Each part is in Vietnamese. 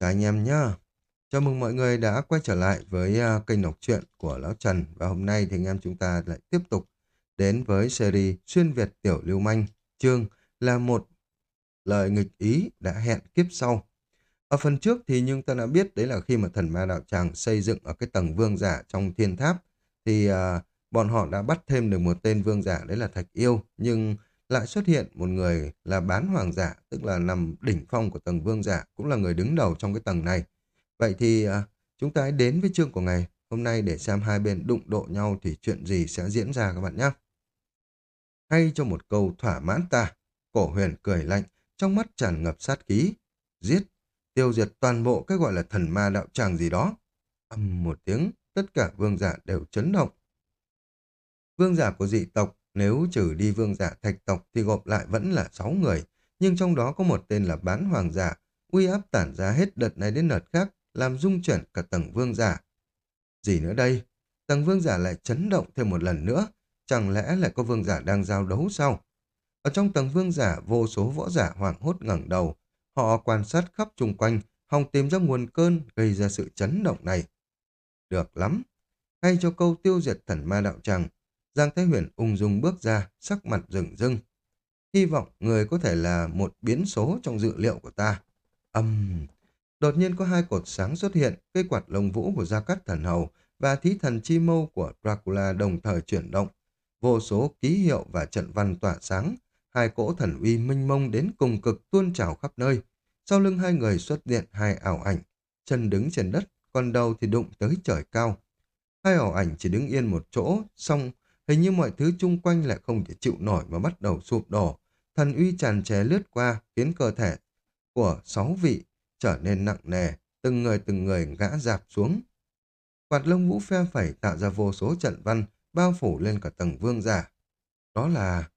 Cả anh em nhá. Chào mừng mọi người đã quay trở lại với uh, kênh đọc truyện của Lão Trần. Và hôm nay thì anh em chúng ta lại tiếp tục đến với series Xuyên Việt Tiểu Lưu Manh. Chương là một lời nghịch ý đã hẹn kiếp sau. Ở phần trước thì nhưng ta đã biết đấy là khi mà thần ma đạo tràng xây dựng ở cái tầng vương giả trong thiên tháp thì uh, bọn họ đã bắt thêm được một tên vương giả đấy là Thạch Yêu. Nhưng lại xuất hiện một người là bán hoàng giả, tức là nằm đỉnh phong của tầng vương giả, cũng là người đứng đầu trong cái tầng này. Vậy thì à, chúng ta hãy đến với chương của ngày hôm nay để xem hai bên đụng độ nhau thì chuyện gì sẽ diễn ra các bạn nhé. Hay cho một câu thỏa mãn ta, cổ huyền cười lạnh, trong mắt tràn ngập sát khí. Giết, tiêu diệt toàn bộ cái gọi là thần ma đạo tràng gì đó. Âm một tiếng, tất cả vương giả đều chấn động. Vương giả của dị tộc nếu trừ đi vương giả thạch tộc thì gộp lại vẫn là 6 người, nhưng trong đó có một tên là bán hoàng giả, uy áp tản ra hết đợt này đến đợt khác, làm rung chuyển cả tầng vương giả. Gì nữa đây? Tầng vương giả lại chấn động thêm một lần nữa, chẳng lẽ lại có vương giả đang giao đấu sao? Ở trong tầng vương giả, vô số võ giả hoảng hốt ngẩng đầu, họ quan sát khắp chung quanh, hòng tìm ra nguồn cơn gây ra sự chấn động này. Được lắm, hay cho câu tiêu diệt thần ma đạo tràng, Giang Thái Huyền ung dung bước ra, sắc mặt rừng rưng. Hy vọng người có thể là một biến số trong dự liệu của ta. Âm... Đột nhiên có hai cột sáng xuất hiện, cây quạt lồng vũ của Gia Cát Thần Hầu và thí thần chi mâu của Dracula đồng thời chuyển động. Vô số ký hiệu và trận văn tỏa sáng, hai cỗ thần uy minh mông đến cùng cực tuôn trào khắp nơi. Sau lưng hai người xuất hiện hai ảo ảnh, chân đứng trên đất, còn đầu thì đụng tới trời cao. Hai ảo ảnh chỉ đứng yên một chỗ, song Hình như mọi thứ chung quanh lại không thể chịu nổi mà bắt đầu sụp đổ. Thần uy tràn trề lướt qua, khiến cơ thể của sáu vị trở nên nặng nề, từng người từng người ngã dạp xuống. Quạt lông vũ phe phẩy tạo ra vô số trận văn, bao phủ lên cả tầng vương giả. Đó là...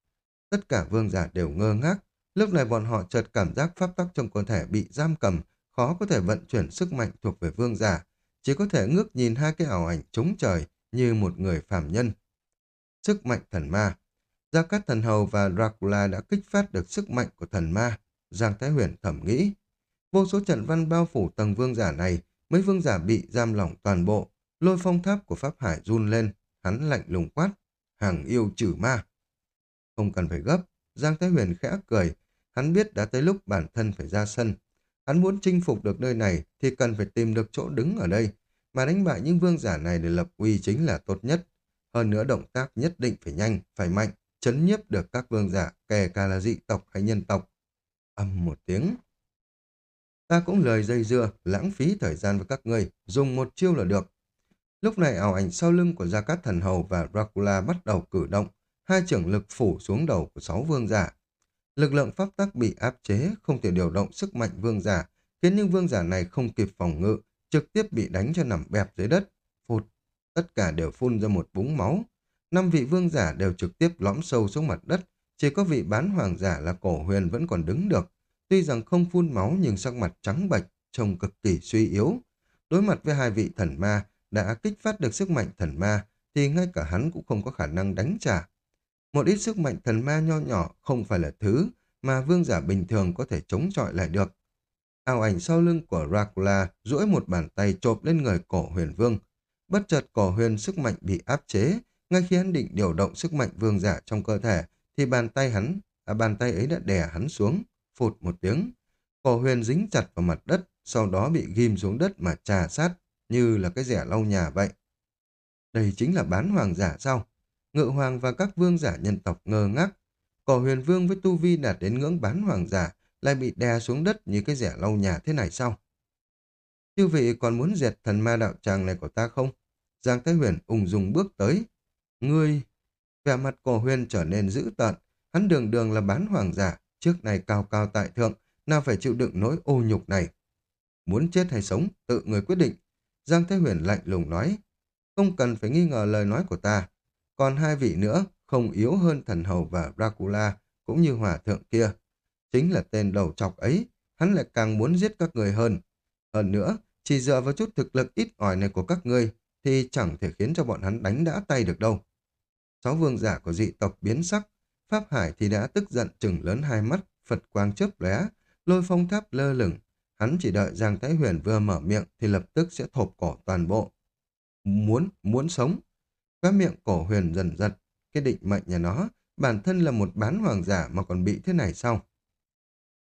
Tất cả vương giả đều ngơ ngác. Lúc này bọn họ chợt cảm giác pháp tắc trong cơ thể bị giam cầm, khó có thể vận chuyển sức mạnh thuộc về vương giả. Chỉ có thể ngước nhìn hai cái ảo ảnh trống trời như một người phàm nhân sức mạnh thần ma. Gia Cát Thần Hầu và Dracula đã kích phát được sức mạnh của thần ma. Giang Thái Huyền thẩm nghĩ. Vô số trận văn bao phủ tầng vương giả này, mấy vương giả bị giam lỏng toàn bộ. Lôi phong tháp của Pháp Hải run lên, hắn lạnh lùng quát. Hàng yêu trừ ma. Không cần phải gấp, Giang Thái Huyền khẽ cười. Hắn biết đã tới lúc bản thân phải ra sân. Hắn muốn chinh phục được nơi này thì cần phải tìm được chỗ đứng ở đây. Mà đánh bại những vương giả này để lập uy chính là tốt nhất. Hơn nữa động tác nhất định phải nhanh, phải mạnh, chấn nhiếp được các vương giả, kể cả là dị tộc hay nhân tộc. Âm một tiếng. Ta cũng lời dây dưa, lãng phí thời gian với các ngươi, dùng một chiêu là được. Lúc này ảo ảnh sau lưng của Gia Cát Thần Hầu và Dracula bắt đầu cử động, hai trưởng lực phủ xuống đầu của sáu vương giả. Lực lượng pháp tắc bị áp chế, không thể điều động sức mạnh vương giả, khiến những vương giả này không kịp phòng ngự, trực tiếp bị đánh cho nằm bẹp dưới đất. Tất cả đều phun ra một búng máu. Năm vị vương giả đều trực tiếp lõm sâu xuống mặt đất, chỉ có vị bán hoàng giả là cổ huyền vẫn còn đứng được. Tuy rằng không phun máu nhưng sắc mặt trắng bệch, trông cực kỳ suy yếu. Đối mặt với hai vị thần ma đã kích phát được sức mạnh thần ma thì ngay cả hắn cũng không có khả năng đánh trả. Một ít sức mạnh thần ma nho nhỏ không phải là thứ mà vương giả bình thường có thể chống chọi lại được. Ảo ảnh sau lưng của Dracula duỗi một bàn tay chộp lên người cổ huyền vương, Bất chợt cổ huyền sức mạnh bị áp chế, ngay khi hắn định điều động sức mạnh vương giả trong cơ thể, thì bàn tay hắn, à, bàn tay ấy đã đè hắn xuống, phụt một tiếng. Cổ huyền dính chặt vào mặt đất, sau đó bị ghim xuống đất mà trà sát, như là cái rẻ lau nhà vậy. Đây chính là bán hoàng giả sao? Ngự hoàng và các vương giả nhân tộc ngơ ngác. Cổ huyền vương với tu vi đạt đến ngưỡng bán hoàng giả lại bị đè xuống đất như cái rẻ lau nhà thế này sao? Chư vị còn muốn diệt thần ma đạo tràng này của ta không? Giang Thái Huyền ung dung bước tới. Ngươi... Vẻ mặt cổ huyền trở nên dữ tợn. Hắn đường đường là bán hoàng giả, trước này cao cao tại thượng, nào phải chịu đựng nỗi ô nhục này. Muốn chết hay sống, tự người quyết định. Giang Thái Huyền lạnh lùng nói. Không cần phải nghi ngờ lời nói của ta. Còn hai vị nữa, không yếu hơn thần hầu và Dracula, cũng như hòa thượng kia. Chính là tên đầu chọc ấy, hắn lại càng muốn giết các người hơn. Hơn nữa, chỉ dựa vào chút thực lực ít ỏi này của các ngươi thì chẳng thể khiến cho bọn hắn đánh đã tay được đâu. Sáu vương giả của dị tộc biến sắc, Pháp Hải thì đã tức giận chừng lớn hai mắt, Phật quang chớp lóe, lôi phong tháp lơ lửng, Hắn chỉ đợi Giang Thái Huyền vừa mở miệng thì lập tức sẽ thộp cổ toàn bộ. Muốn, muốn sống. Các miệng cổ huyền dần giật. Cái định mệnh nhà nó, bản thân là một bán hoàng giả mà còn bị thế này sao?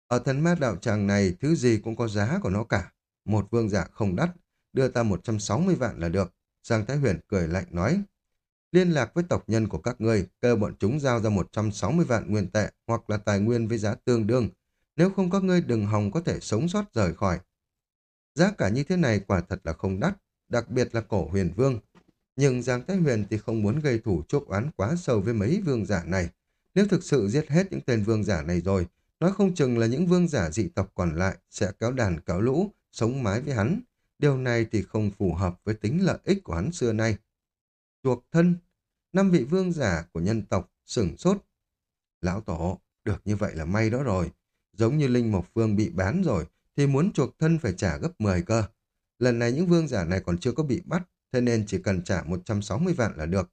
Ở thần ma đạo tràng này, thứ gì cũng có giá của nó cả. Một vương giả không đắt, đưa ta 160 vạn là được. Giang Thái Huyền cười lạnh nói. Liên lạc với tộc nhân của các ngươi, kêu bọn chúng giao ra 160 vạn nguyên tệ hoặc là tài nguyên với giá tương đương. Nếu không các ngươi đừng hòng có thể sống sót rời khỏi. Giá cả như thế này quả thật là không đắt, đặc biệt là cổ huyền vương. Nhưng Giang Thái Huyền thì không muốn gây thủ chuốc oán quá sâu với mấy vương giả này. Nếu thực sự giết hết những tên vương giả này rồi, nói không chừng là những vương giả dị tộc còn lại sẽ kéo đàn kéo lũ, sống mái với hắn. Điều này thì không phù hợp với tính lợi ích của hắn xưa nay. Chuộc thân, năm vị vương giả của nhân tộc sửng sốt. Lão Tổ, được như vậy là may đó rồi. Giống như Linh Mộc Vương bị bán rồi, thì muốn chuộc thân phải trả gấp 10 cơ. Lần này những vương giả này còn chưa có bị bắt, thế nên chỉ cần trả 160 vạn là được.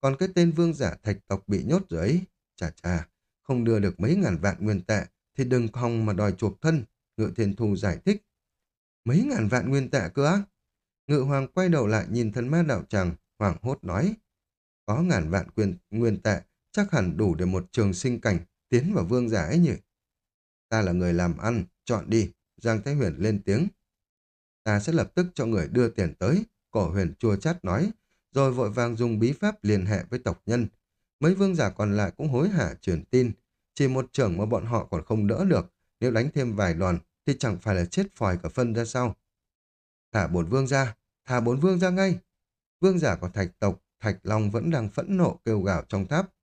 Còn cái tên vương giả thạch tộc bị nhốt rồi ấy, chà chà, không đưa được mấy ngàn vạn nguyên tệ, thì đừng hòng mà đòi chuộc thân, Ngự Thiên Thu giải thích. Mấy ngàn vạn nguyên tệ cơ á? Ngự Hoàng quay đầu lại nhìn thân ma đạo tràng, Hoàng hốt nói. Có ngàn vạn quyền nguyên tệ, chắc hẳn đủ để một trường sinh cảnh tiến vào vương giả ấy nhỉ. Ta là người làm ăn, chọn đi, Giang Thái Huyền lên tiếng. Ta sẽ lập tức cho người đưa tiền tới, cổ huyền chua chát nói, rồi vội vàng dùng bí pháp liên hệ với tộc nhân. Mấy vương giả còn lại cũng hối hả truyền tin, chỉ một trưởng mà bọn họ còn không đỡ được, nếu đánh thêm vài đoàn thì chẳng phải là chết phòi cả phân ra sao. Thả bổn vương ra, thả bổn vương ra ngay. Vương giả của thạch tộc, Thạch Long vẫn đang phẫn nộ kêu gào trong tháp.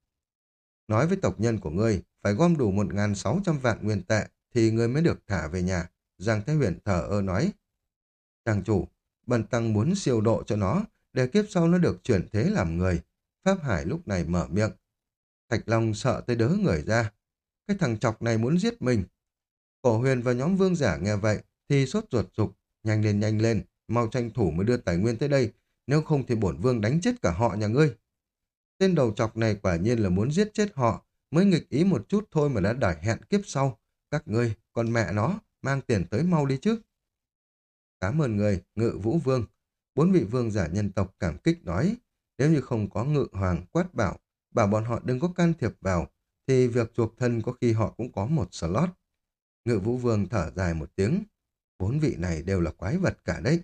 Nói với tộc nhân của ngươi, phải gom đủ 1.600 vạn nguyên tệ thì ngươi mới được thả về nhà. Giang Thái Huyền thở ơ nói. Chàng chủ, bần tăng muốn siêu độ cho nó, để kiếp sau nó được chuyển thế làm người. Pháp Hải lúc này mở miệng. Thạch Long sợ tới đớ người ra. Cái thằng chọc này muốn giết mình. Cổ huyền và nhóm vương giả nghe vậy thì sốt ruột dục. Nhanh lên nhanh lên, mau tranh thủ mới đưa tài nguyên tới đây. Nếu không thì bổn vương đánh chết cả họ nhà ngươi. Tên đầu chọc này quả nhiên là muốn giết chết họ. Mới nghịch ý một chút thôi mà đã đòi hẹn kiếp sau. Các ngươi, con mẹ nó, mang tiền tới mau đi chứ. Cảm ơn người, ngự vũ vương. Bốn vị vương giả nhân tộc cảm kích nói, nếu như không có ngự hoàng quát bảo, bảo bọn họ đừng có can thiệp vào, thì việc chuộc thân có khi họ cũng có một slot. Ngự vũ vương thở dài một tiếng, bốn vị này đều là quái vật cả đấy.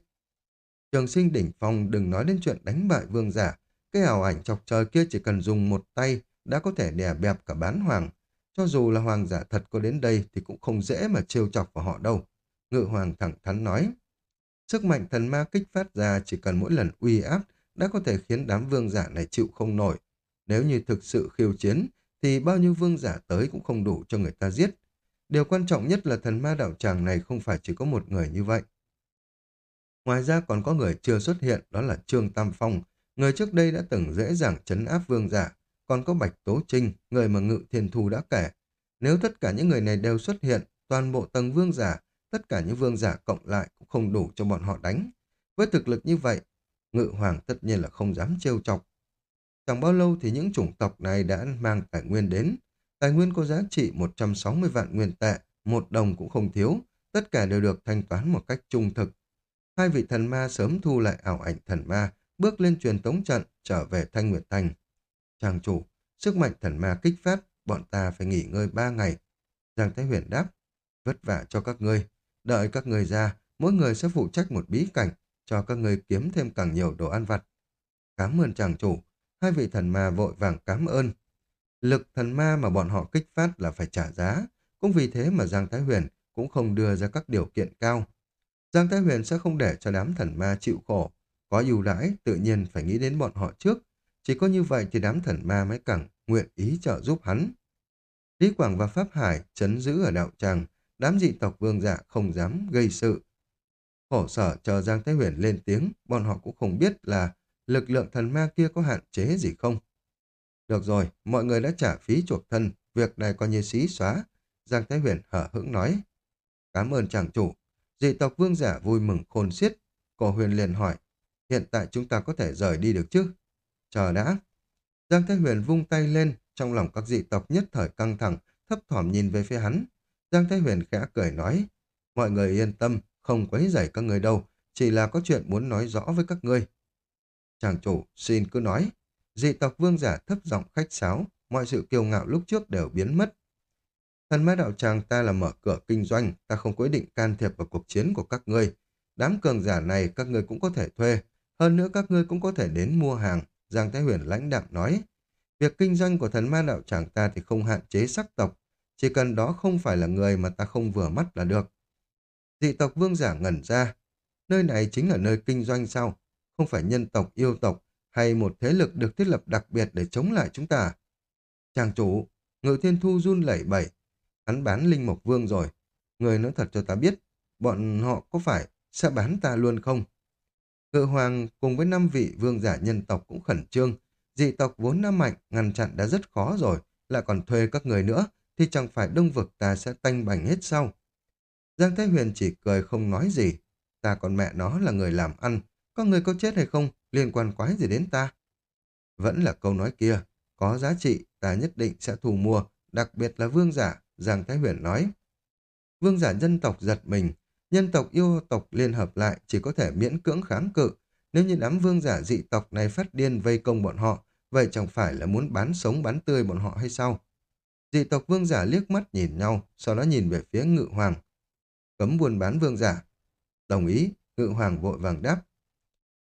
Trường sinh đỉnh phong đừng nói đến chuyện đánh bại vương giả, cái ảo ảnh chọc trời kia chỉ cần dùng một tay đã có thể đè bẹp cả bán hoàng, cho dù là hoàng giả thật có đến đây thì cũng không dễ mà trêu chọc vào họ đâu. Ngự hoàng thẳng thắn nói. Sức mạnh thần ma kích phát ra chỉ cần mỗi lần uy áp đã có thể khiến đám vương giả này chịu không nổi. Nếu như thực sự khiêu chiến thì bao nhiêu vương giả tới cũng không đủ cho người ta giết. Điều quan trọng nhất là thần ma đạo tràng này không phải chỉ có một người như vậy. Ngoài ra còn có người chưa xuất hiện đó là Trương Tam Phong, người trước đây đã từng dễ dàng chấn áp vương giả còn có Bạch Tố Trinh, người mà Ngự Thiên Thu đã kể. Nếu tất cả những người này đều xuất hiện, toàn bộ tầng vương giả, tất cả những vương giả cộng lại cũng không đủ cho bọn họ đánh. Với thực lực như vậy, Ngự Hoàng tất nhiên là không dám trêu chọc. Chẳng bao lâu thì những chủng tộc này đã mang tài nguyên đến. Tài nguyên có giá trị 160 vạn nguyên tệ, một đồng cũng không thiếu, tất cả đều được thanh toán một cách trung thực. Hai vị thần ma sớm thu lại ảo ảnh thần ma, bước lên truyền tống trận, trở về Thanh Nguyệt Thành. Chàng chủ, sức mạnh thần ma kích phát, bọn ta phải nghỉ ngơi ba ngày. Giang Thái Huyền đáp, vất vả cho các ngươi. Đợi các ngươi ra, mỗi người sẽ phụ trách một bí cảnh, cho các ngươi kiếm thêm càng nhiều đồ ăn vặt. Cảm ơn chàng chủ, hai vị thần ma vội vàng cảm ơn. Lực thần ma mà bọn họ kích phát là phải trả giá, cũng vì thế mà Giang Thái Huyền cũng không đưa ra các điều kiện cao. Giang Thái Huyền sẽ không để cho đám thần ma chịu khổ, có ưu đãi tự nhiên phải nghĩ đến bọn họ trước, chỉ có như vậy thì đám thần ma mới cẳng nguyện ý trợ giúp hắn. Lý Quảng và Pháp Hải chấn giữ ở đạo tràng, đám dị tộc vương giả không dám gây sự. Khổ sở chờ Giang Thái Huyền lên tiếng, bọn họ cũng không biết là lực lượng thần ma kia có hạn chế gì không. Được rồi, mọi người đã trả phí chuộc thân, việc này coi như xí xóa. Giang Thái Huyền hở hững nói. Cảm ơn chàng chủ. Dị tộc vương giả vui mừng khôn xiết. Cổ huyền liền hỏi, hiện tại chúng ta có thể rời đi được chứ? Chờ đã. Giang Thái Huyền vung tay lên, trong lòng các dị tộc nhất thời căng thẳng, thấp thỏm nhìn về phía hắn. Giang Thái Huyền khẽ cười nói, Mọi người yên tâm, không quấy rầy các người đâu, chỉ là có chuyện muốn nói rõ với các ngươi. Chàng chủ, xin cứ nói. Dị tộc vương giả thấp giọng khách sáo, mọi sự kiêu ngạo lúc trước đều biến mất. Thần ma đạo tràng ta là mở cửa kinh doanh, ta không quyết định can thiệp vào cuộc chiến của các ngươi. Đám cường giả này các ngươi cũng có thể thuê, hơn nữa các ngươi cũng có thể đến mua hàng, Giang Thái Huyền lãnh đạm nói. Việc kinh doanh của thần ma đạo tràng ta thì không hạn chế sắc tộc, chỉ cần đó không phải là người mà ta không vừa mắt là được. Dị tộc vương giả ngẩn ra, nơi này chính là nơi kinh doanh sao? Không phải nhân tộc, yêu tộc hay một thế lực được thiết lập đặc biệt để chống lại chúng ta. Chàng chủ, ngự thiên thu run lẩy bẩy, hắn bán linh mộc vương rồi. Người nói thật cho ta biết, bọn họ có phải sẽ bán ta luôn không? Ngự hoàng cùng với năm vị vương giả nhân tộc cũng khẩn trương. Dị tộc vốn nam mạnh, ngăn chặn đã rất khó rồi, lại còn thuê các người nữa, thì chẳng phải đông vực ta sẽ tanh bành hết sau. Giang Thái Huyền chỉ cười không nói gì. Ta còn mẹ nó là người làm ăn, có người có chết hay không, liên quan quái gì đến ta? Vẫn là câu nói kia, có giá trị, ta nhất định sẽ thù mua, đặc biệt là vương giả, Giang Thái Huyền nói. Vương giả dân tộc giật mình, nhân tộc yêu tộc liên hợp lại chỉ có thể miễn cưỡng kháng cự. Nếu như đám vương giả dị tộc này phát điên vây công bọn họ, vậy chẳng phải là muốn bán sống bán tươi bọn họ hay sao? Dị tộc vương giả liếc mắt nhìn nhau, sau đó nhìn về phía ngự hoàng. Cấm buôn bán vương giả. Đồng ý, ngự hoàng vội vàng đáp.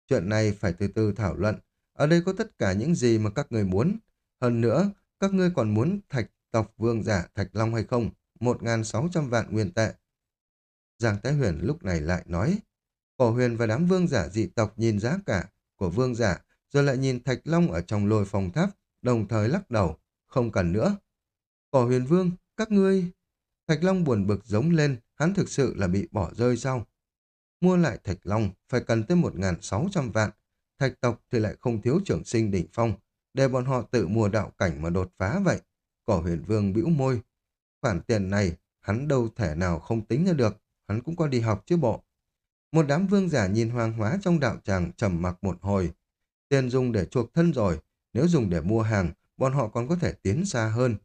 Chuyện này phải từ từ thảo luận. Ở đây có tất cả những gì mà các người muốn. Hơn nữa, các ngươi còn muốn thạch tộc vương giả Thạch Long hay không? 1.600 vạn nguyên tệ. Giang Thái Huyền lúc này lại nói, Cổ huyền và đám vương giả dị tộc nhìn giá cả của vương giả, rồi lại nhìn Thạch Long ở trong lôi phòng tháp, đồng thời lắc đầu, không cần nữa. Cổ huyền vương, các ngươi... Thạch Long buồn bực giống lên, hắn thực sự là bị bỏ rơi sao? Mua lại Thạch Long phải cần tới 1.600 vạn, Thạch tộc thì lại không thiếu trưởng sinh đỉnh phong, để bọn họ tự mua đạo cảnh mà đột phá vậy. Cổ huyền vương bĩu môi. Khoản tiền này, hắn đâu thể nào không tính ra được, hắn cũng có đi học chứ bộ. Một đám vương giả nhìn hoàng hóa trong đạo tràng trầm mặc một hồi. Tiền dùng để chuộc thân rồi, nếu dùng để mua hàng, bọn họ còn có thể tiến xa hơn.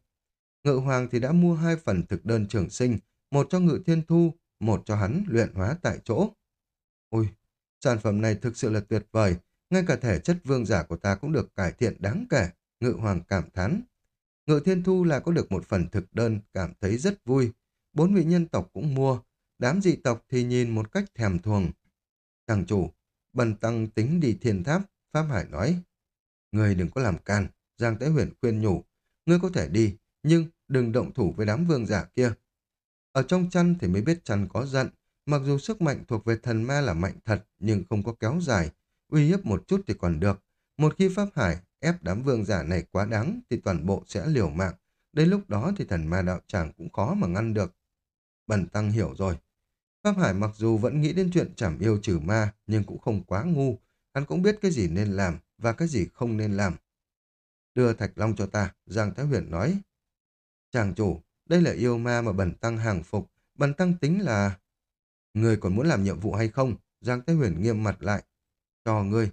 Ngự hoàng thì đã mua hai phần thực đơn trường sinh, một cho ngự thiên thu, một cho hắn luyện hóa tại chỗ. Ôi, sản phẩm này thực sự là tuyệt vời, ngay cả thể chất vương giả của ta cũng được cải thiện đáng kể, ngự hoàng cảm thán. Ngự thiên thu là có được một phần thực đơn, cảm thấy rất vui. Bốn vị nhân tộc cũng mua, đám dị tộc thì nhìn một cách thèm thuồng. Tăng chủ, bần tăng tính đi thiên tháp, Pháp Hải nói. Người đừng có làm can, Giang Tế Huyền khuyên nhủ. Ngươi có thể đi, nhưng đừng động thủ với đám vương giả kia. Ở trong chăn thì mới biết chăn có giận, mặc dù sức mạnh thuộc về thần ma là mạnh thật nhưng không có kéo dài, uy hiếp một chút thì còn được. Một khi Pháp Hải ép đám vương giả này quá đáng thì toàn bộ sẽ liều mạng. Đến lúc đó thì thần ma đạo tràng cũng khó mà ngăn được. Bần tăng hiểu rồi. Pháp Hải mặc dù vẫn nghĩ đến chuyện chảm yêu trừ ma nhưng cũng không quá ngu. Hắn cũng biết cái gì nên làm và cái gì không nên làm. Đưa Thạch Long cho ta, Giang Thái Huyền nói. Chàng chủ, đây là yêu ma mà bần tăng hàng phục. Bần tăng tính là... Người còn muốn làm nhiệm vụ hay không? Giang Thái Huyền nghiêm mặt lại. Cho ngươi,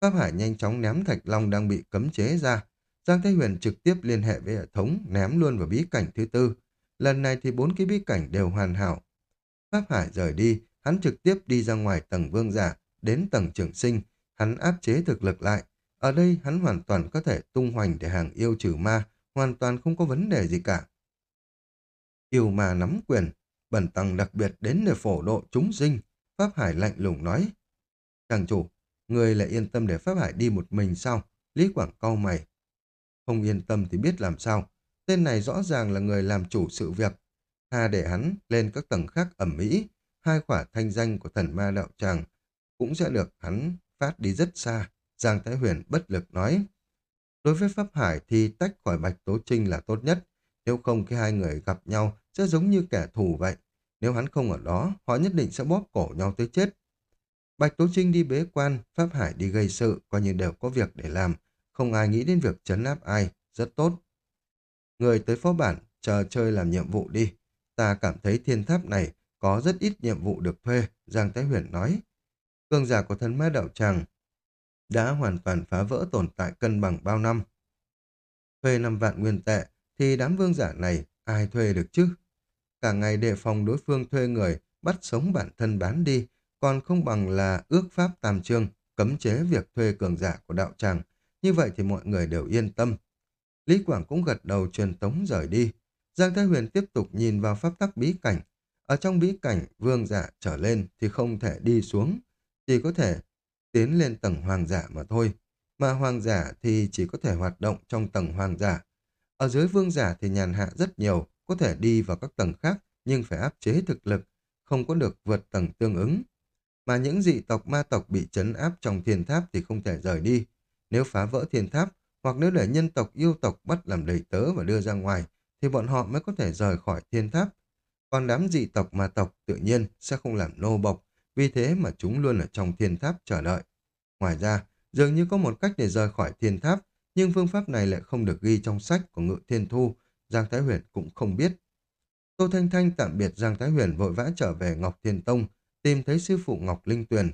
Pháp Hải nhanh chóng ném Thạch Long đang bị cấm chế ra. Giang Thế Huyền trực tiếp liên hệ với hệ thống, ném luôn vào bí cảnh thứ tư. Lần này thì bốn cái bí cảnh đều hoàn hảo. Pháp Hải rời đi, hắn trực tiếp đi ra ngoài tầng vương giả, đến tầng trường sinh. Hắn áp chế thực lực lại. Ở đây hắn hoàn toàn có thể tung hoành để hàng yêu trừ ma, hoàn toàn không có vấn đề gì cả. Yêu ma nắm quyền, bẩn tăng đặc biệt đến để phổ độ chúng sinh. Pháp Hải lạnh lùng nói. Chàng chủ, Người lại yên tâm để Pháp Hải đi một mình sao? Lý Quảng cau mày. Không yên tâm thì biết làm sao. Tên này rõ ràng là người làm chủ sự việc. Tha để hắn lên các tầng khác ẩm mỹ. Hai khỏa thanh danh của thần ma đạo tràng cũng sẽ được hắn phát đi rất xa. Giang Thái Huyền bất lực nói. Đối với Pháp Hải thì tách khỏi Bạch Tố Trinh là tốt nhất. Nếu không khi hai người gặp nhau sẽ giống như kẻ thù vậy. Nếu hắn không ở đó, họ nhất định sẽ bóp cổ nhau tới chết. Bạch Tố Trinh đi bế quan, Pháp Hải đi gây sự, coi như đều có việc để làm. Không ai nghĩ đến việc chấn áp ai, rất tốt. Người tới phó bản, chờ chơi làm nhiệm vụ đi. Ta cảm thấy thiên tháp này có rất ít nhiệm vụ được thuê, Giang Thái Huyền nói. Cường giả của thần ma đạo tràng đã hoàn toàn phá vỡ tồn tại cân bằng bao năm. Thuê 5 vạn nguyên tệ thì đám vương giả này ai thuê được chứ? Cả ngày đề phòng đối phương thuê người bắt sống bản thân bán đi, còn không bằng là ước pháp tam trương, cấm chế việc thuê cường giả của đạo tràng. Như vậy thì mọi người đều yên tâm. Lý Quảng cũng gật đầu truyền tống rời đi. Giang Thái Huyền tiếp tục nhìn vào pháp tắc bí cảnh. Ở trong bí cảnh, vương giả trở lên thì không thể đi xuống, chỉ có thể tiến lên tầng hoàng giả mà thôi. Mà hoàng giả thì chỉ có thể hoạt động trong tầng hoàng giả. Ở dưới vương giả thì nhàn hạ rất nhiều, có thể đi vào các tầng khác nhưng phải áp chế thực lực, không có được vượt tầng tương ứng. Mà những dị tộc ma tộc bị chấn áp trong thiên tháp thì không thể rời đi. Nếu phá vỡ thiên tháp, hoặc nếu để nhân tộc yêu tộc bắt làm đầy tớ và đưa ra ngoài, thì bọn họ mới có thể rời khỏi thiên tháp. Còn đám dị tộc ma tộc tự nhiên sẽ không làm nô bộc, vì thế mà chúng luôn ở trong thiên tháp chờ đợi. Ngoài ra, dường như có một cách để rời khỏi thiên tháp, nhưng phương pháp này lại không được ghi trong sách của ngự thiên thu, Giang Thái Huyền cũng không biết. Tô Thanh Thanh tạm biệt Giang Thái Huyền vội vã trở về Ngọc Thiên Tông, tìm thấy sư phụ Ngọc Linh Tuyền.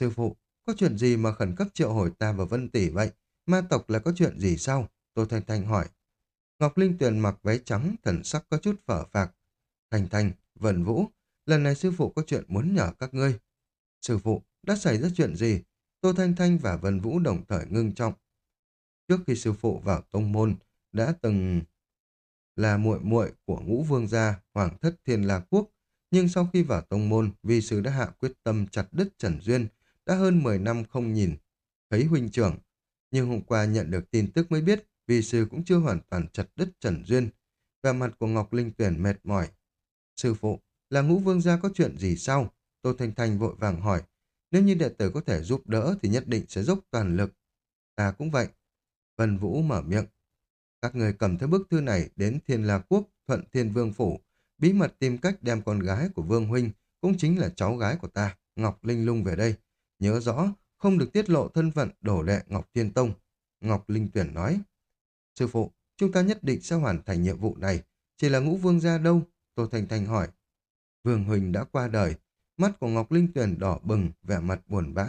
Sư phụ, có chuyện gì mà khẩn cấp triệu hồi ta và Vân Tỷ vậy? Ma tộc là có chuyện gì sao? Tô Thanh Thanh hỏi. Ngọc Linh Tuyền mặc váy trắng, thần sắc có chút phở phạc. Thanh Thanh, Vân Vũ, lần này sư phụ có chuyện muốn nhờ các ngươi. Sư phụ, đã xảy ra chuyện gì? Tô Thanh Thanh và Vân Vũ đồng thời ngưng trọng. Trước khi sư phụ vào tông môn, đã từng là muội muội của ngũ vương gia Hoàng thất Thiên La Quốc, nhưng sau khi vào tông môn, vi sư đã hạ quyết tâm chặt đứt Trần Duyên, đã hơn 10 năm không nhìn, thấy huynh trưởng. Nhưng hôm qua nhận được tin tức mới biết, vi sư cũng chưa hoàn toàn chặt đứt Trần Duyên. Và mặt của Ngọc Linh Tuyển mệt mỏi. Sư phụ, là ngũ vương gia có chuyện gì sao? Tô Thanh Thanh vội vàng hỏi. Nếu như đệ tử có thể giúp đỡ thì nhất định sẽ dốc toàn lực. Ta cũng vậy. Vân Vũ mở miệng. Các người cầm theo bức thư này đến Thiên La Quốc, Thuận Thiên Vương Phủ, bí mật tìm cách đem con gái của Vương Huynh, cũng chính là cháu gái của ta, Ngọc Linh Lung về đây. Nhớ rõ, không được tiết lộ thân phận đổ đệ Ngọc Thiên Tông. Ngọc Linh Tuyển nói, Sư phụ, chúng ta nhất định sẽ hoàn thành nhiệm vụ này. Chỉ là ngũ vương gia đâu? Tô Thanh Thanh hỏi. Vương Huỳnh đã qua đời. Mắt của Ngọc Linh Tuyển đỏ bừng, vẻ mặt buồn bã.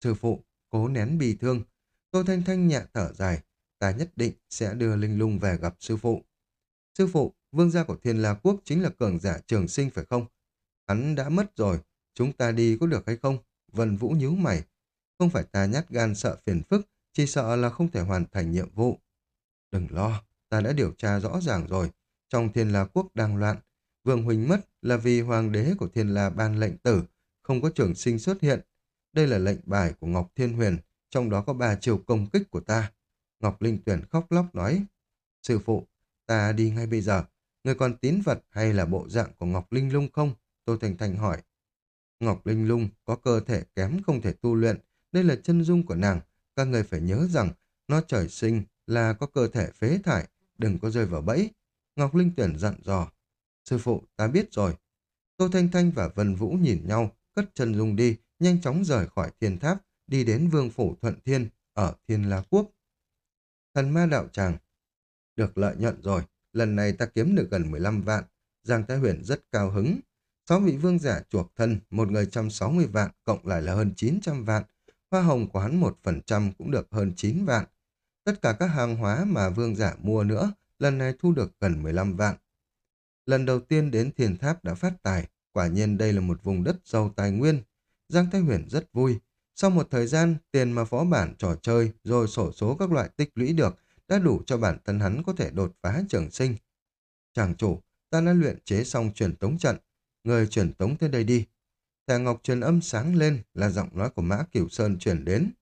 Sư phụ, cố nén bi thương. Tô Thanh Thanh nhẹ thở dài. Ta nhất định sẽ đưa Linh Lung về gặp sư phụ. Sư phụ, vương gia của Thiên La Quốc chính là cường giả trường sinh phải không? Hắn đã mất rồi, chúng ta đi có được hay không? Vân Vũ nhíu mày. Không phải ta nhát gan sợ phiền phức, chỉ sợ là không thể hoàn thành nhiệm vụ. Đừng lo, ta đã điều tra rõ ràng rồi. Trong Thiên La Quốc đang loạn, Vương Huỳnh mất là vì hoàng đế của Thiên La ban lệnh tử, không có trường sinh xuất hiện. Đây là lệnh bài của Ngọc Thiên Huyền, trong đó có ba chiều công kích của ta. Ngọc Linh Tuyển khóc lóc nói, Sư phụ, ta đi ngay bây giờ, người còn tín vật hay là bộ dạng của Ngọc Linh Lung không? Tô Thành Thành hỏi. Ngọc Linh Lung có cơ thể kém không thể tu luyện, đây là chân dung của nàng. Các người phải nhớ rằng, nó trời sinh là có cơ thể phế thải, đừng có rơi vào bẫy. Ngọc Linh Tuyển dặn dò. Sư phụ, ta biết rồi. Tô Thanh Thanh và Vân Vũ nhìn nhau, cất chân dung đi, nhanh chóng rời khỏi thiên tháp, đi đến vương phủ Thuận Thiên, ở Thiên La Quốc. Thần ma đạo tràng. Được lợi nhuận rồi, lần này ta kiếm được gần 15 vạn. Giang Thái Huyền rất cao hứng. Sáu vị vương giả chuộc thân, một người trăm sáu mươi vạn, cộng lại là hơn 900 vạn. Hoa hồng của hắn 1% cũng được hơn 9 vạn. Tất cả các hàng hóa mà vương giả mua nữa, lần này thu được gần 15 vạn. Lần đầu tiên đến thiền tháp đã phát tài, quả nhiên đây là một vùng đất giàu tài nguyên. Giang Thái Huyền rất vui. Sau một thời gian, tiền mà phó bản trò chơi rồi sổ số các loại tích lũy được đã đủ cho bản thân hắn có thể đột phá trường sinh. Chàng chủ, ta đã luyện chế xong truyền tống trận. Người truyền tống tới đây đi. Thẻ ngọc truyền âm sáng lên là giọng nói của Mã Cửu Sơn truyền đến.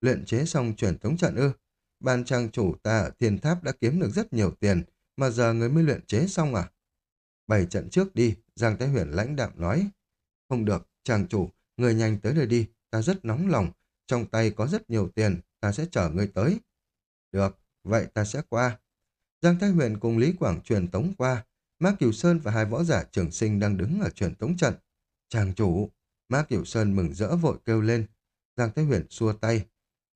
Luyện chế xong truyền tống trận ư? Ban trang chủ ta ở thiên tháp đã kiếm được rất nhiều tiền, mà giờ người mới luyện chế xong à? Bảy trận trước đi, Giang Thái Huyền lãnh đạm nói. Không được, chàng chủ, người nhanh tới đây đi, ta rất nóng lòng, trong tay có rất nhiều tiền, ta sẽ chở người tới. Được, vậy ta sẽ qua. Giang Thái Huyền cùng Lý Quảng truyền tống qua, Mác Kiều Sơn và hai võ giả trường sinh đang đứng ở truyền tống trận. Chàng chủ, Mác Kiều Sơn mừng rỡ vội kêu lên. Giang Thái Huyền xua tay.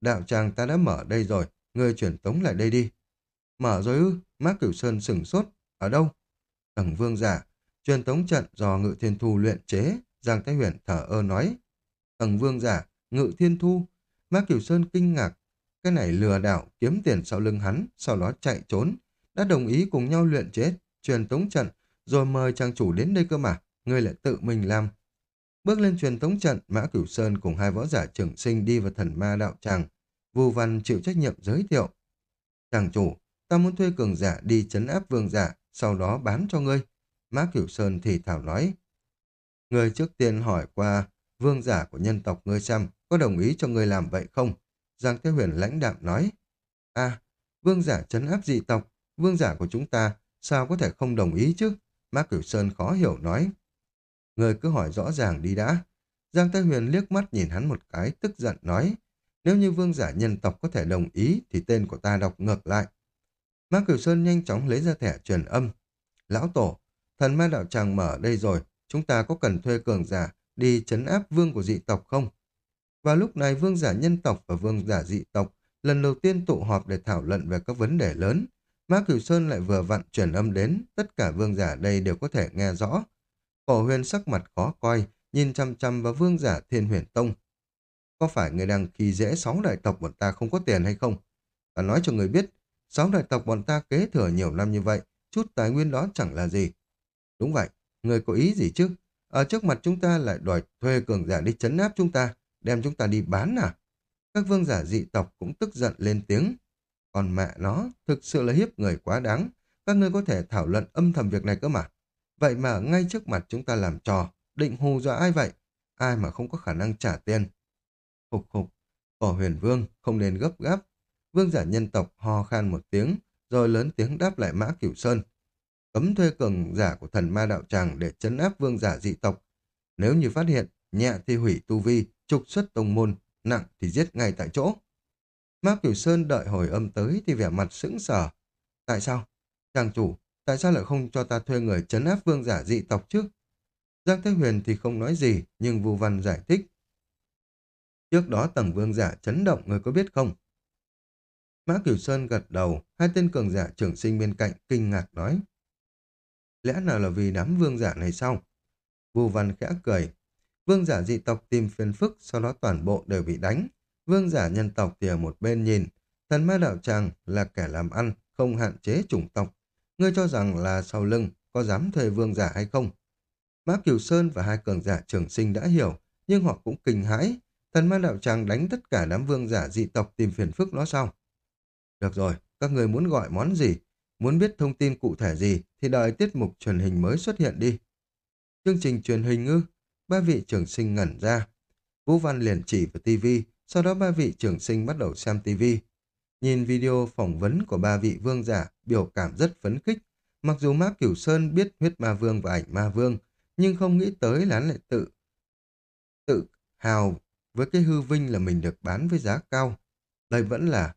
Đạo tràng ta đã mở đây rồi, người truyền tống lại đây đi. Mở rồi ư, Mác Kiều Sơn sừng sốt. Ở đâu? Tầng vương giả, truyền tống trận do Ngự Thiên Thu luyện chế, Giang Thái Huyền thở ơ nói. Tầng vương giả, Ngự Thiên Thu. Mác Cửu Sơn kinh ngạc. Cái này lừa đảo, kiếm tiền sau lưng hắn, sau đó chạy trốn. Đã đồng ý cùng nhau luyện chế, truyền tống trận, rồi mời trang chủ đến đây cơ mà. ngươi lại tự mình làm. Bước lên truyền tống trận, Mã Cửu Sơn cùng hai võ giả trưởng sinh đi vào thần ma đạo tràng. Vu Văn chịu trách nhiệm giới thiệu. Chàng chủ, ta muốn thuê cường giả đi chấn áp vương giả, sau đó bán cho ngươi. Mã Cửu Sơn thì thảo nói. người trước tiên hỏi qua vương giả của nhân tộc ngươi xem có đồng ý cho ngươi làm vậy không? Giang Thế Huyền lãnh đạm nói. À, vương giả chấn áp dị tộc, vương giả của chúng ta sao có thể không đồng ý chứ? Mã Cửu Sơn khó hiểu nói. Người cứ hỏi rõ ràng đi đã. Giang Thế Huyền liếc mắt nhìn hắn một cái, tức giận nói. Nếu như vương giả nhân tộc có thể đồng ý, thì tên của ta đọc ngược lại. Mã Cửu Sơn nhanh chóng lấy ra thẻ truyền âm. Lão Tổ, thần ma đạo tràng mở đây rồi, chúng ta có cần thuê cường giả đi chấn áp vương của dị tộc không? Và lúc này vương giả nhân tộc và vương giả dị tộc lần đầu tiên tụ họp để thảo luận về các vấn đề lớn. Mã Cửu Sơn lại vừa vặn truyền âm đến, tất cả vương giả đây đều có thể nghe rõ. Cổ huyền sắc mặt khó coi, nhìn chăm chăm vào vương giả thiên huyền tông. Có phải người đang khi dễ sáu đại tộc bọn ta không có tiền hay không? Ta nói cho người biết, sáu đại tộc bọn ta kế thừa nhiều năm như vậy, chút tài nguyên đó chẳng là gì. Đúng vậy, người có ý gì chứ? Ở trước mặt chúng ta lại đòi thuê cường giả đi chấn áp chúng ta, đem chúng ta đi bán à? Các vương giả dị tộc cũng tức giận lên tiếng. Còn mẹ nó, thực sự là hiếp người quá đáng. Các ngươi có thể thảo luận âm thầm việc này cơ mà. Vậy mà ngay trước mặt chúng ta làm trò, định hù dọa ai vậy? Ai mà không có khả năng trả tiền? Hục hục, cổ huyền vương không nên gấp gáp. Vương giả nhân tộc ho khan một tiếng, rồi lớn tiếng đáp lại mã cửu sơn. Cấm thuê cường giả của thần ma đạo tràng để chấn áp vương giả dị tộc. Nếu như phát hiện, nhẹ thì hủy tu vi, trục xuất tông môn, nặng thì giết ngay tại chỗ. Mã Cửu Sơn đợi hồi âm tới thì vẻ mặt sững sờ. Tại sao? Chàng chủ, tại sao lại không cho ta thuê người chấn áp vương giả dị tộc chứ? Giang Thế Huyền thì không nói gì, nhưng Vu Văn giải thích. Trước đó tầng vương giả chấn động người có biết không? Mã Cửu Sơn gật đầu, hai tên cường giả trưởng sinh bên cạnh kinh ngạc nói. Lẽ nào là vì đám vương giả này sao? Vu Văn khẽ cười. Vương giả dị tộc tìm phiền phức, sau đó toàn bộ đều bị đánh. Vương giả nhân tộc thì ở một bên nhìn. Thần ma đạo tràng là kẻ làm ăn, không hạn chế chủng tộc. Ngươi cho rằng là sau lưng có dám thuê vương giả hay không? Mã Kiều Sơn và hai cường giả trường sinh đã hiểu, nhưng họ cũng kinh hãi. Thần ma đạo tràng đánh tất cả đám vương giả dị tộc tìm phiền phức nó sao? Được rồi, các người muốn gọi món gì? Muốn biết thông tin cụ thể gì thì đợi tiết mục truyền hình mới xuất hiện đi. Chương trình truyền hình ngư, ba vị trưởng sinh ngẩn ra. Vũ Văn liền chỉ vào TV, sau đó ba vị trưởng sinh bắt đầu xem TV. Nhìn video phỏng vấn của ba vị vương giả, biểu cảm rất phấn khích. Mặc dù Mác Cửu Sơn biết huyết ma vương và ảnh ma vương, nhưng không nghĩ tới là hắn lại tự tự hào với cái hư vinh là mình được bán với giá cao. Đây vẫn là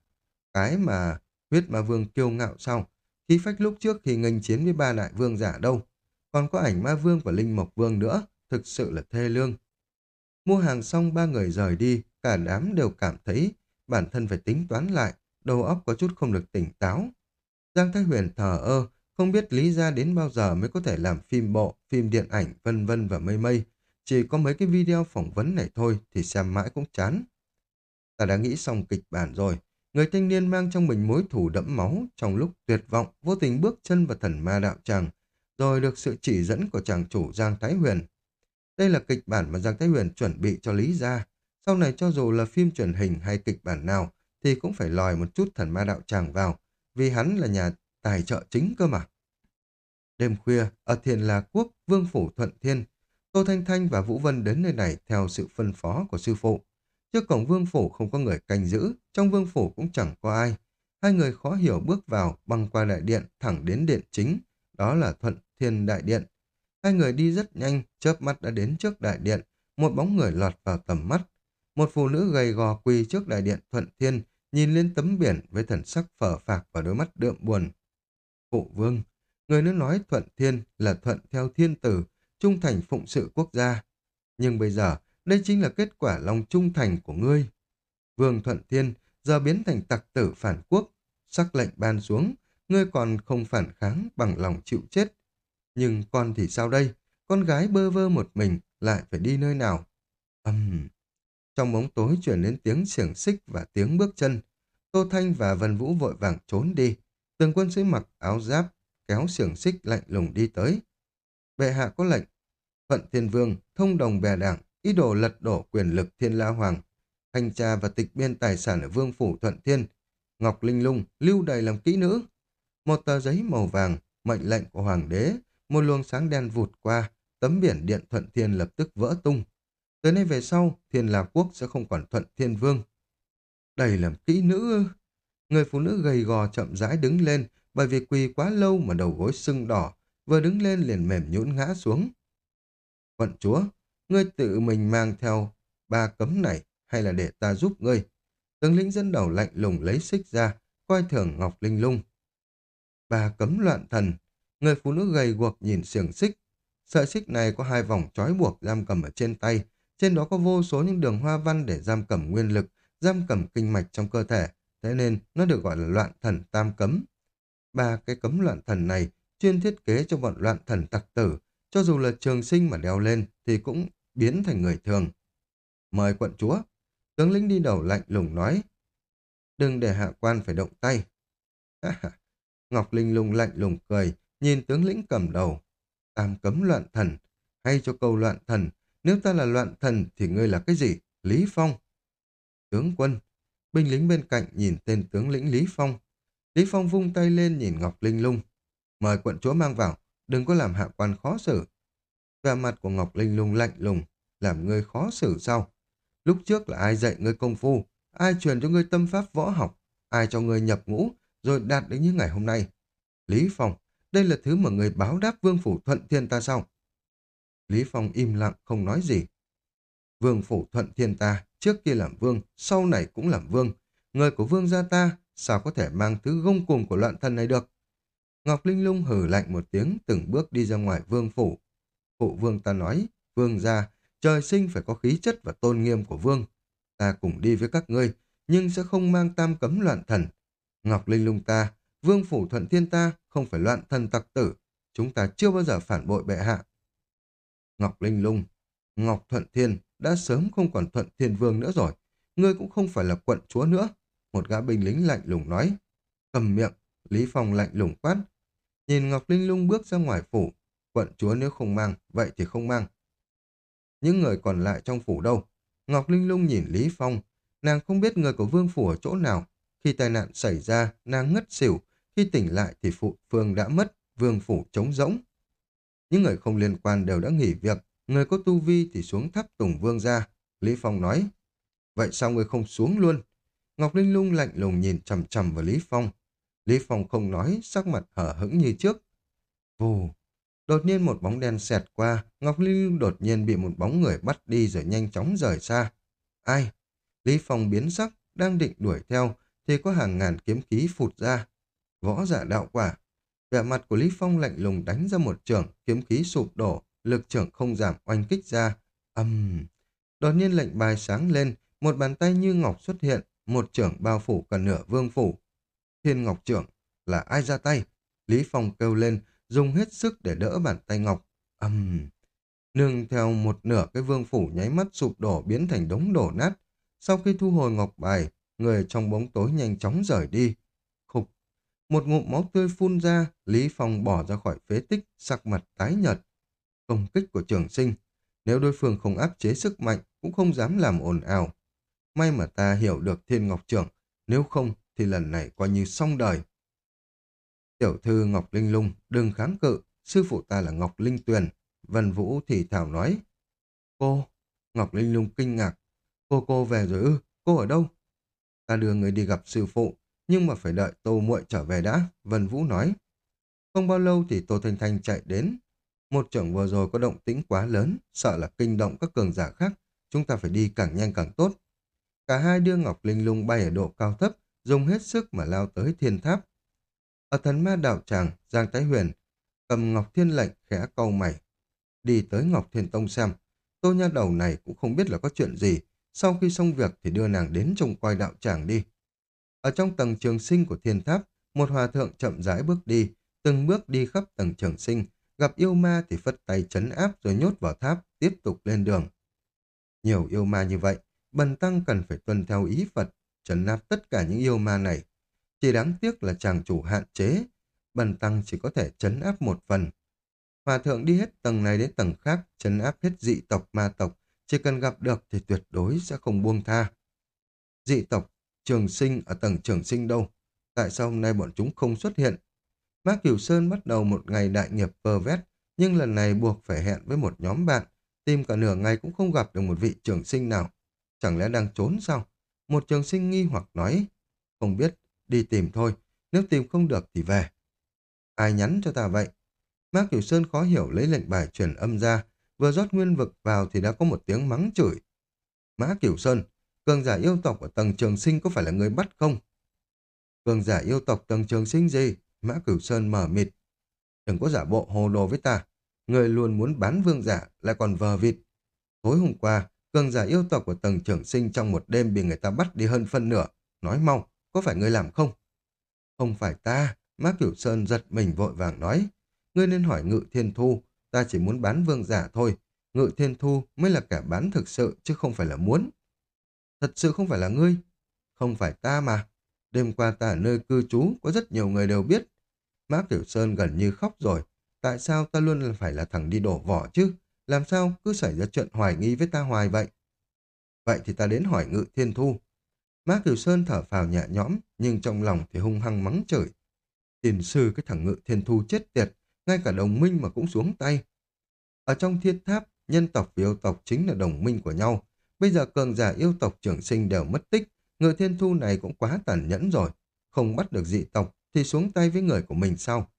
cái mà huyết ma vương kiêu ngạo sau. Khi phách lúc trước khi nghênh chiến với ba đại vương giả đâu. Còn có ảnh ma vương và linh mộc vương nữa, thực sự là thê lương. Mua hàng xong ba người rời đi, cả đám đều cảm thấy bản thân phải tính toán lại, đầu óc có chút không được tỉnh táo. Giang Thái Huyền thờ ơ, không biết lý ra đến bao giờ mới có thể làm phim bộ, phim điện ảnh, vân vân và mây mây. Chỉ có mấy cái video phỏng vấn này thôi thì xem mãi cũng chán. Ta đã nghĩ xong kịch bản rồi. Người thanh niên mang trong mình mối thủ đẫm máu trong lúc tuyệt vọng, vô tình bước chân vào thần ma đạo tràng, rồi được sự chỉ dẫn của chàng chủ Giang Thái Huyền. Đây là kịch bản mà Giang Thái Huyền chuẩn bị cho Lý Gia. Sau này cho dù là phim truyền hình hay kịch bản nào, thì cũng phải lòi một chút thần ma đạo tràng vào, vì hắn là nhà tài trợ chính cơ mà. Đêm khuya, ở Thiền La Quốc, Vương Phủ Thuận Thiên, Tô Thanh Thanh và Vũ Vân đến nơi này theo sự phân phó của sư phụ. Trước cổng Vương Phủ không có người canh giữ, trong Vương Phủ cũng chẳng có ai. Hai người khó hiểu bước vào, băng qua đại điện, thẳng đến điện chính, đó là Thuận Thiên Đại Điện. Hai người đi rất nhanh, chớp mắt đã đến trước đại điện, một bóng người lọt vào tầm mắt. Một phụ nữ gầy gò quỳ trước đại điện Thuận Thiên, nhìn lên tấm biển với thần sắc phở phạc và đôi mắt đượm buồn. Phụ vương, người nữa nói thuận thiên là thuận theo thiên tử, trung thành phụng sự quốc gia. Nhưng bây giờ, đây chính là kết quả lòng trung thành của ngươi. Vương Thuận Thiên giờ biến thành tặc tử phản quốc, sắc lệnh ban xuống, ngươi còn không phản kháng bằng lòng chịu chết. Nhưng con thì sao đây? Con gái bơ vơ một mình lại phải đi nơi nào? Âm... Uhm. Trong bóng tối chuyển đến tiếng xiềng xích và tiếng bước chân. Tô Thanh và Vân Vũ vội vàng trốn đi. Tường quân sĩ mặc áo giáp, kéo xiềng xích lạnh lùng đi tới. Bệ hạ có lệnh. Thuận Thiên Vương, thông đồng bè đảng, ý đồ lật đổ quyền lực Thiên La Hoàng, thanh tra và tịch biên tài sản ở Vương Phủ Thuận Thiên, Ngọc Linh Lung lưu đầy làm kỹ nữ. Một tờ giấy màu vàng, mệnh lệnh của Hoàng đế, một luồng sáng đen vụt qua, tấm biển điện Thuận Thiên lập tức vỡ tung. Tới nay về sau, Thiên La Quốc sẽ không còn Thuận Thiên Vương. Đầy làm kỹ nữ Người phụ nữ gầy gò chậm rãi đứng lên, bởi vì quỳ quá lâu mà đầu gối sưng đỏ, vừa đứng lên liền mềm nhũn ngã xuống. Quận chúa, ngươi tự mình mang theo ba cấm này hay là để ta giúp ngươi? Tướng lĩnh dẫn đầu lạnh lùng lấy xích ra, coi thường Ngọc Linh Lung. Ba cấm loạn thần, người phụ nữ gầy guộc nhìn xiềng xích. Sợi xích này có hai vòng trói buộc giam cầm ở trên tay, trên đó có vô số những đường hoa văn để giam cầm nguyên lực, giam cầm kinh mạch trong cơ thể, thế nên nó được gọi là loạn thần tam cấm. Ba cái cấm loạn thần này chuyên thiết kế cho bọn loạn thần tặc tử, cho dù là trường sinh mà đeo lên thì cũng biến thành người thường. Mời quận chúa. Tướng lĩnh đi đầu lạnh lùng nói. Đừng để hạ quan phải động tay. Ngọc Linh lùng lạnh lùng cười, nhìn tướng lĩnh cầm đầu. Tam cấm loạn thần, hay cho câu loạn thần, nếu ta là loạn thần thì ngươi là cái gì? Lý Phong. Tướng quân, binh lính bên cạnh nhìn tên tướng lĩnh Lý Phong. Lý Phong vung tay lên nhìn Ngọc Linh lung. Mời quận chúa mang vào, đừng có làm hạ quan khó xử. Vẻ mặt của Ngọc Linh lung lạnh lùng, làm ngươi khó xử sao? Lúc trước là ai dạy ngươi công phu, ai truyền cho ngươi tâm pháp võ học, ai cho ngươi nhập ngũ, rồi đạt đến như ngày hôm nay. Lý Phong, đây là thứ mà ngươi báo đáp vương phủ thuận thiên ta sao? Lý Phong im lặng không nói gì. Vương phủ thuận thiên ta, trước kia làm vương, sau này cũng làm vương. Người của vương gia ta, sao có thể mang thứ gông cùng của loạn thần này được? Ngọc Linh Lung hử lạnh một tiếng, từng bước đi ra ngoài vương phủ. Phụ vương ta nói, vương gia, trời sinh phải có khí chất và tôn nghiêm của vương. Ta cùng đi với các ngươi, nhưng sẽ không mang tam cấm loạn thần. Ngọc Linh Lung ta, vương phủ thuận thiên ta, không phải loạn thần tặc tử. Chúng ta chưa bao giờ phản bội bệ hạ. Ngọc Linh Lung, Ngọc Thuận Thiên đã sớm không còn Thuận Thiên Vương nữa rồi. Ngươi cũng không phải là quận chúa nữa. Một gã binh lính lạnh lùng nói. Cầm miệng, Lý Phong lạnh lùng quát. Nhìn Ngọc Linh Lung bước ra ngoài phủ. Quận chúa nếu không mang, vậy thì không mang. Những người còn lại trong phủ đâu? Ngọc Linh Lung nhìn Lý Phong. Nàng không biết người của vương phủ ở chỗ nào. Khi tai nạn xảy ra, nàng ngất xỉu. Khi tỉnh lại thì phụ phương đã mất, vương phủ trống rỗng. Những người không liên quan đều đã nghỉ việc, người có tu vi thì xuống thắp tùng vương ra. Lý Phong nói, vậy sao người không xuống luôn? Ngọc Linh lung lạnh lùng nhìn chầm chầm vào Lý Phong. Lý Phong không nói, sắc mặt hở hững như trước. Vù, đột nhiên một bóng đen xẹt qua, Ngọc Linh lung đột nhiên bị một bóng người bắt đi rồi nhanh chóng rời xa. Ai? Lý Phong biến sắc, đang định đuổi theo, thì có hàng ngàn kiếm khí phụt ra. Võ giả đạo quả, Vẻ mặt của Lý Phong lạnh lùng đánh ra một trường, kiếm khí sụp đổ, lực trưởng không giảm oanh kích ra. Âm! Uhm. Đột nhiên lệnh bài sáng lên, một bàn tay như ngọc xuất hiện, một trưởng bao phủ cả nửa vương phủ. Thiên Ngọc trưởng, là ai ra tay? Lý Phong kêu lên, dùng hết sức để đỡ bàn tay Ngọc. Âm! Uhm. Nương theo một nửa cái vương phủ nháy mắt sụp đổ biến thành đống đổ nát. Sau khi thu hồi ngọc bài, người trong bóng tối nhanh chóng rời đi. Một ngụm máu tươi phun ra, Lý Phong bỏ ra khỏi phế tích, sắc mặt tái nhợt. Công kích của trường sinh, nếu đối phương không áp chế sức mạnh, cũng không dám làm ồn ào. May mà ta hiểu được Thiên Ngọc Trưởng, nếu không thì lần này coi như xong đời. Tiểu thư Ngọc Linh Lung, đừng kháng cự, sư phụ ta là Ngọc Linh Tuyền. Vân Vũ thì thảo nói. Cô, Ngọc Linh Lung kinh ngạc. Cô cô về rồi ư, cô ở đâu? Ta đưa người đi gặp sư phụ, nhưng mà phải đợi Tô muội trở về đã, Vân Vũ nói. Không bao lâu thì Tô Thanh Thanh chạy đến. Một trưởng vừa rồi có động tĩnh quá lớn, sợ là kinh động các cường giả khác, chúng ta phải đi càng nhanh càng tốt. Cả hai đưa Ngọc Linh Lung bay ở độ cao thấp, dùng hết sức mà lao tới thiên tháp. Ở thần ma đạo tràng, Giang Thái Huyền cầm Ngọc Thiên lệnh khẽ câu mày. Đi tới Ngọc Thiên Tông xem, tô nha đầu này cũng không biết là có chuyện gì, sau khi xong việc thì đưa nàng đến trông coi đạo tràng đi. Ở trong tầng trường sinh của thiên tháp, một hòa thượng chậm rãi bước đi, từng bước đi khắp tầng trường sinh, gặp yêu ma thì phất tay chấn áp rồi nhốt vào tháp, tiếp tục lên đường. Nhiều yêu ma như vậy, bần tăng cần phải tuân theo ý Phật, chấn áp tất cả những yêu ma này. Chỉ đáng tiếc là chàng chủ hạn chế, bần tăng chỉ có thể chấn áp một phần. Hòa thượng đi hết tầng này đến tầng khác, chấn áp hết dị tộc ma tộc, chỉ cần gặp được thì tuyệt đối sẽ không buông tha. Dị tộc, trường sinh ở tầng trường sinh đâu? Tại sao hôm nay bọn chúng không xuất hiện? Mác Cửu Sơn bắt đầu một ngày đại nghiệp vơ vét, nhưng lần này buộc phải hẹn với một nhóm bạn, tìm cả nửa ngày cũng không gặp được một vị trường sinh nào. Chẳng lẽ đang trốn sao? Một trường sinh nghi hoặc nói, không biết, đi tìm thôi, nếu tìm không được thì về. Ai nhắn cho ta vậy? Mác Cửu Sơn khó hiểu lấy lệnh bài truyền âm ra, vừa rót nguyên vực vào thì đã có một tiếng mắng chửi. Mã Cửu Sơn, cường giả yêu tộc ở tầng trường sinh có phải là người bắt không? Cường giả yêu tộc tầng trường sinh gì? Mã Cửu Sơn mở mịt. Đừng có giả bộ hồ đồ với ta. Người luôn muốn bán vương giả, lại còn vờ vịt. Tối hôm qua, cường giả yêu tộc của tầng trưởng sinh trong một đêm bị người ta bắt đi hơn phân nửa. Nói mau, có phải người làm không? Không phải ta, Mã Cửu Sơn giật mình vội vàng nói. Ngươi nên hỏi Ngự Thiên Thu, ta chỉ muốn bán vương giả thôi. Ngự Thiên Thu mới là kẻ bán thực sự, chứ không phải là muốn. Thật sự không phải là ngươi. Không phải ta mà. Đêm qua ta ở nơi cư trú, có rất nhiều người đều biết. Mã Tiểu Sơn gần như khóc rồi. Tại sao ta luôn phải là thằng đi đổ vỏ chứ? Làm sao cứ xảy ra chuyện hoài nghi với ta hoài vậy? Vậy thì ta đến hỏi Ngự Thiên Thu. Mã Kiều Sơn thở phào nhẹ nhõm, nhưng trong lòng thì hung hăng mắng chửi. Tiền sư cái thằng Ngự Thiên Thu chết tiệt, ngay cả đồng minh mà cũng xuống tay. Ở trong thiên tháp, nhân tộc và yêu tộc chính là đồng minh của nhau. Bây giờ cường giả yêu tộc trưởng sinh đều mất tích, Ngự Thiên Thu này cũng quá tàn nhẫn rồi. Không bắt được dị tộc thì xuống tay với người của mình sau.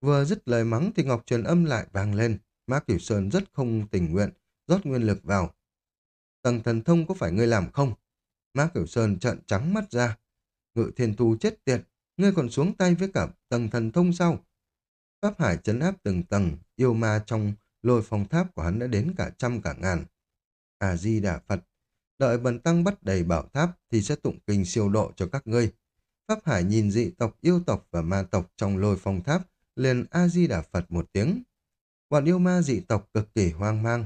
Vừa dứt lời mắng thì Ngọc truyền âm lại vang lên. Mã Cửu Sơn rất không tình nguyện, rót nguyên lực vào. Tầng thần thông có phải ngươi làm không? Mã Cửu Sơn trợn trắng mắt ra. Ngự Thiên Thu chết tiệt, ngươi còn xuống tay với cả tầng thần thông sau. Pháp Hải chấn áp từng tầng, yêu ma trong lôi phong tháp của hắn đã đến cả trăm cả ngàn. A-di-đà Phật, đợi bần tăng bắt đầy bảo tháp thì sẽ tụng kinh siêu độ cho các ngươi. Pháp Hải nhìn dị tộc, yêu tộc và ma tộc trong lôi phong tháp, liền A-di-đà Phật một tiếng. Bọn yêu ma dị tộc cực kỳ hoang mang.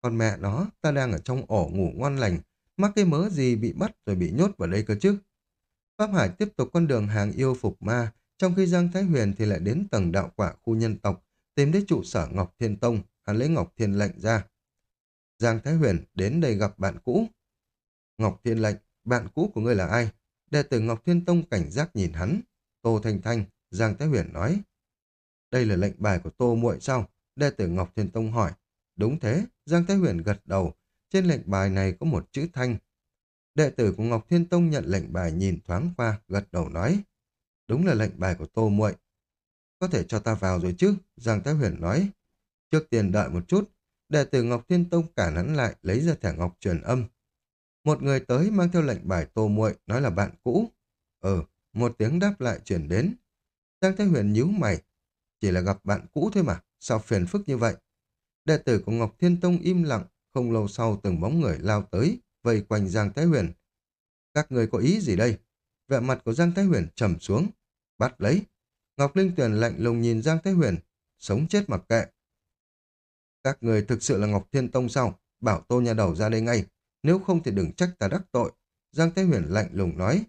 Còn mẹ nó, ta đang ở trong ổ ngủ ngon lành, mắc cái mớ gì bị bắt rồi bị nhốt vào đây cơ chứ. Pháp Hải tiếp tục con đường hàng yêu phục ma, trong khi Giang Thái Huyền thì lại đến tầng đạo quả khu nhân tộc, tìm đến trụ sở Ngọc Thiên Tông, hắn lấy Ngọc Thiên lệnh ra. Giang Thái Huyền đến đây gặp bạn cũ. Ngọc Thiên lệnh, bạn cũ của ngươi là ai? Đệ tử Ngọc Thiên Tông cảnh giác nhìn hắn. Tô Thanh Thanh, Giang Thái Huyền nói. Đây là lệnh bài của Tô muội sao? Đệ tử Ngọc Thiên Tông hỏi. Đúng thế, Giang Thái Huyền gật đầu. Trên lệnh bài này có một chữ Thanh. Đệ tử của Ngọc Thiên Tông nhận lệnh bài nhìn thoáng qua, gật đầu nói. Đúng là lệnh bài của Tô muội. Có thể cho ta vào rồi chứ? Giang Thái Huyền nói. Trước tiên đợi một chút, đệ tử Ngọc Thiên Tông cản hắn lại lấy ra thẻ ngọc truyền âm. Một người tới mang theo lệnh bài tô muội nói là bạn cũ. Ừ, một tiếng đáp lại chuyển đến. Giang Thái Huyền nhíu mày. Chỉ là gặp bạn cũ thôi mà, sao phiền phức như vậy? Đệ tử của Ngọc Thiên Tông im lặng, không lâu sau từng bóng người lao tới, vây quanh Giang Thái Huyền. Các người có ý gì đây? Vẻ mặt của Giang Thái Huyền trầm xuống. Bắt lấy. Ngọc Linh Tuyền lạnh lùng nhìn Giang Thái Huyền. Sống chết mặc kệ. Các người thực sự là Ngọc Thiên Tông sao? Bảo tô nhà đầu ra đây ngay. Nếu không thì đừng trách ta đắc tội. Giang Thái Huyền lạnh lùng nói.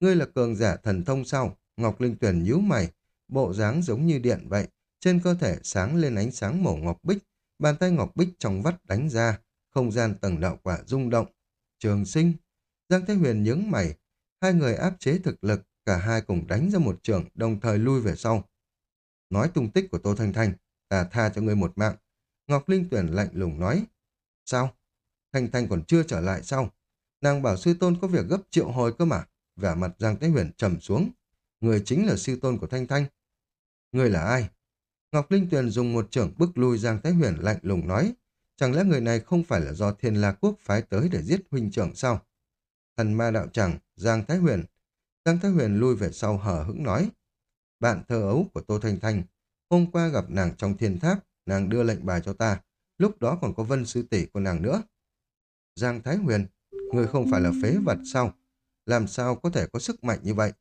Ngươi là cường giả thần thông sao? Ngọc Linh Tuyền nhíu mày. Bộ dáng giống như điện vậy. Trên cơ thể sáng lên ánh sáng màu ngọc bích. Bàn tay ngọc bích trong vắt đánh ra. Không gian tầng đạo quả rung động. Trường sinh. Giang thế Huyền nhướng mày. Hai người áp chế thực lực. Cả hai cùng đánh ra một trường, đồng thời lui về sau. Nói tung tích của Tô Thanh Thanh. Ta tha cho ngươi một mạng. Ngọc Linh Tuyển lạnh lùng nói. Sao? Thanh Thanh còn chưa trở lại sao? Nàng bảo sư tôn có việc gấp triệu hồi cơ mà. Vẻ mặt Giang thế Huyền trầm xuống. Người chính là sư tôn của Thanh Thanh. Người là ai? Ngọc Linh Tuyền dùng một trưởng bức lui Giang Thái Huyền lạnh lùng nói. Chẳng lẽ người này không phải là do Thiên La Quốc phái tới để giết huynh trưởng sao? Thần ma đạo chẳng Giang Thái Huyền. Giang Thái Huyền lui về sau hờ hững nói. Bạn thơ ấu của Tô Thanh Thanh. Hôm qua gặp nàng trong thiên tháp, nàng đưa lệnh bài cho ta. Lúc đó còn có vân sư tỷ của nàng nữa. Giang Thái Huyền, người không phải là phế vật sao? Làm sao có thể có sức mạnh như vậy?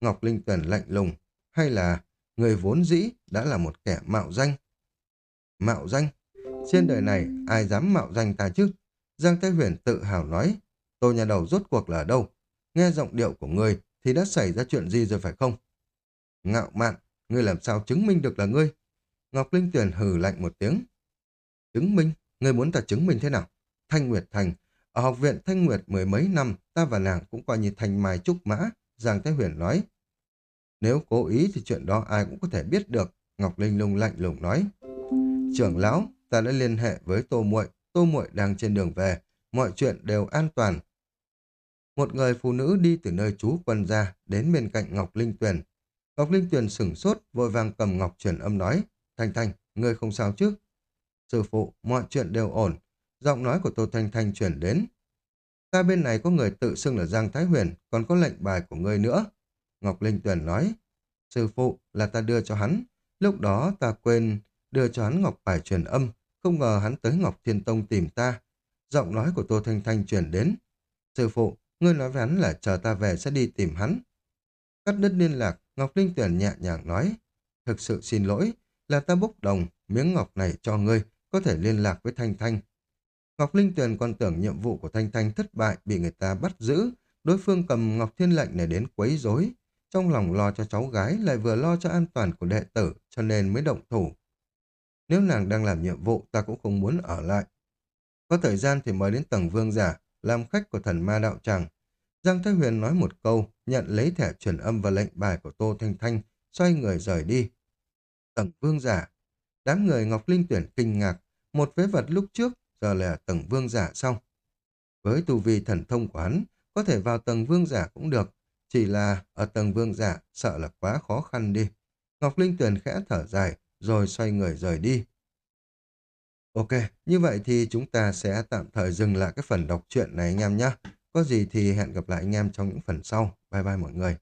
Ngọc Linh Tuyền lạnh lùng, hay là người vốn dĩ đã là một kẻ mạo danh? Mạo danh? Trên đời này ai dám mạo danh ta chứ? Giang Thái Huyền tự hào nói, tôi nhà đầu rốt cuộc là ở đâu? Nghe giọng điệu của ngươi thì đã xảy ra chuyện gì rồi phải không? Ngạo mạn, ngươi làm sao chứng minh được là ngươi? Ngọc Linh Tuyền hừ lạnh một tiếng. Chứng minh? Người muốn ta chứng minh thế nào? Thanh Nguyệt Thành. Ở học viện Thanh Nguyệt mười mấy năm, ta và nàng cũng coi như thành mai trúc mã. Giang Thái Huyền nói. Nếu cố ý thì chuyện đó ai cũng có thể biết được. Ngọc Linh lung lạnh lùng nói. Trưởng lão, ta đã liên hệ với Tô Muội, Tô Muội đang trên đường về, mọi chuyện đều an toàn. Một người phụ nữ đi từ nơi trú quân ra đến bên cạnh Ngọc Linh Tuyền. Ngọc Linh Tuyền sửng sốt, vội vàng cầm Ngọc truyền âm nói, Thanh Thanh, ngươi không sao chứ? Sư phụ, mọi chuyện đều ổn. Giọng nói của Tô Thanh Thanh chuyển đến. Ta bên này có người tự xưng là Giang Thái Huyền, còn có lệnh bài của ngươi nữa. Ngọc Linh Tuyền nói, sư phụ là ta đưa cho hắn. Lúc đó ta quên đưa cho hắn Ngọc bài truyền âm, không ngờ hắn tới Ngọc Thiên Tông tìm ta. Giọng nói của Tô Thanh Thanh truyền đến. Sư phụ, ngươi nói với hắn là chờ ta về sẽ đi tìm hắn. Cắt đứt liên lạc, Ngọc Linh Tuyển nhẹ nhàng nói. Thực sự xin lỗi, là ta bốc đồng, miếng ngọc này cho ngươi, có thể liên lạc với Thanh Thanh. Ngọc Linh Tuyền còn tưởng nhiệm vụ của Thanh Thanh thất bại bị người ta bắt giữ, đối phương cầm Ngọc Thiên lệnh này đến quấy rối, trong lòng lo cho cháu gái lại vừa lo cho an toàn của đệ tử cho nên mới động thủ. Nếu nàng đang làm nhiệm vụ ta cũng không muốn ở lại. Có thời gian thì mời đến tầng vương giả, làm khách của thần ma đạo tràng. Giang Thái Huyền nói một câu, nhận lấy thẻ truyền âm và lệnh bài của Tô Thanh Thanh, xoay người rời đi. Tầng vương giả. Đám người Ngọc Linh tuyển kinh ngạc, một phế vật lúc trước, giờ là tầng vương giả xong. Với tu vi thần thông của hắn, có thể vào tầng vương giả cũng được, chỉ là ở tầng vương giả sợ là quá khó khăn đi. Ngọc Linh Tuyền khẽ thở dài, rồi xoay người rời đi. Ok, như vậy thì chúng ta sẽ tạm thời dừng lại cái phần đọc truyện này anh em nhé. Có gì thì hẹn gặp lại anh em trong những phần sau. Bye bye mọi người.